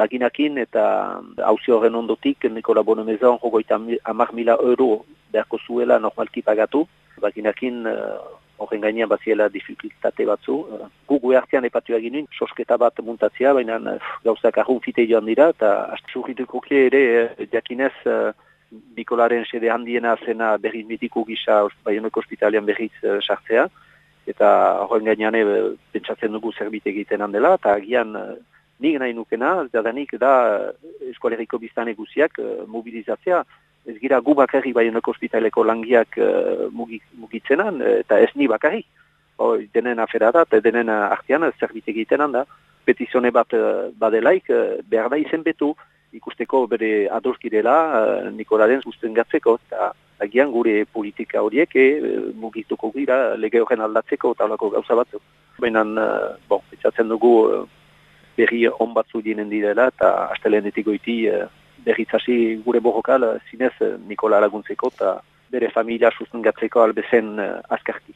baginakin eta hauzi horren ondotik Nikola Bonomezon jogoita amar mila euro beharko zuela normalki pagatu. Baginakin horren gainean baziela dificultate batzu. Gugu hartian epatu egin nuen, sosketa bat muntatzea, baina gauzak arrun fite joan dira, eta asturrituko ere, jakinez, Nikolaren sede handiena zena berriz mitiko gisa Baioneko ospitalian berriz sartzea, eta horren gainean pentsatzen dugu zerbit egiten handela, eta agian nik nahi nukena, zadanik da eskualeriko biztan eguziak mobilizatzea, ez gira gu bakarri baioneko ospitaleko langiak uh, mugitzenan, eta ez ni bakarri. O, denen afera da, eta denen artean zerbit egiten handa. Petizione bat uh, badelaik, uh, behar da izen betu, ikusteko bere adorkidela uh, Nikolaren guztien gatzeko, eta agian gure politika horiek e, mugituko gira lege horren aldatzeko eta olako gauza batzu. Baina, uh, bon, etxatzen dugu uh, berri on batzu dienen direla, eta astelenetik goiti uh, berritzasi gure borrokal zinez Nikola laguntzeko eta bere familia sustengatzeko albezen azkarki.